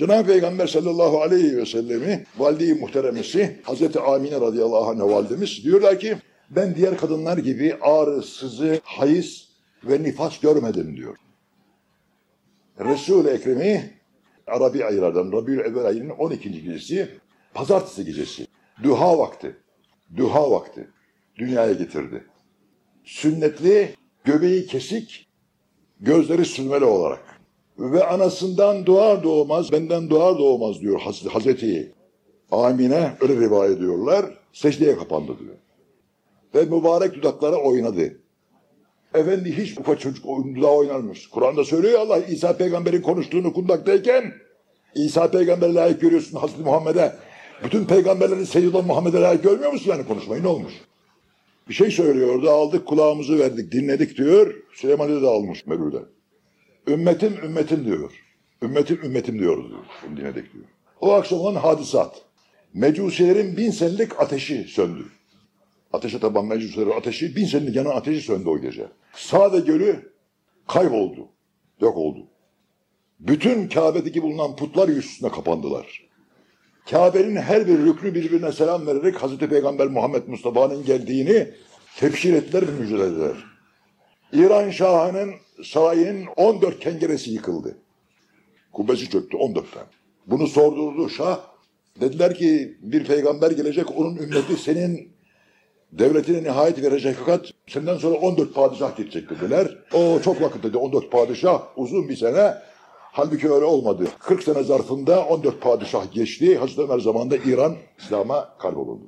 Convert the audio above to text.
Cenab-ı Peygamber sallallahu aleyhi ve sellemi valide-i muhteremesi Hazreti Amine radıyallahu anh validemiz diyorlar ki ben diğer kadınlar gibi ağrı, sızı, hayız ve nifas görmedim diyor. Resul-i Ekrem'i Arabi aylardan Rabiül Evvel ayının 12. gecesi pazartesi gecesi duha vakti duha vakti dünyaya getirdi. Sünnetli, göbeği kesik, gözleri sürmeli olarak ve anasından doğar doğmaz, benden doğar doğmaz diyor Haz- Hazreti Amine, öyle rivayet ediyorlar, secdeye kapandı diyor. Ve mübarek dudaklara oynadı. Efendi hiç ufak çocuk dudağı oynarmış. Kur'an'da söylüyor Allah İsa peygamberin konuştuğunu kundaktayken İsa peygambere layık görüyorsun Hazreti Muhammed'e. Bütün peygamberlerin seyyid olan Muhammed'e layık görmüyor musun yani konuşmayı ne olmuş? Bir şey söylüyordu aldık kulağımızı verdik dinledik diyor. Süleyman Hoca da almış Mevlüt'e. Ümmetim ümmetim diyor. Ümmetim ümmetim diyor diyor. Dinledik diyor. O akşam olan hadisat. Mecusilerin bin senelik ateşi söndü. Ateşe taban mecusilerin ateşi, bin senelik yanan ateşi söndü o gece. Sade gölü kayboldu. Yok oldu. Bütün Kabe'deki bulunan putlar yüzüstüne kapandılar. Kabe'nin her bir rüknü birbirine selam vererek Hazreti Peygamber Muhammed Mustafa'nın geldiğini tebşir ettiler ve müjdelediler. İran Şahı'nın sarayının 14 kengeresi yıkıldı. Kubbesi çöktü 14 tane. Bunu sordurdu Şah. Dediler ki bir peygamber gelecek onun ümmeti senin devletine nihayet verecek fakat senden sonra 14 padişah gidecek dediler. O çok vakit dedi 14 padişah uzun bir sene. Halbuki öyle olmadı. 40 sene zarfında 14 padişah geçti. Hazreti Ömer zamanında İran İslam'a kayboldu.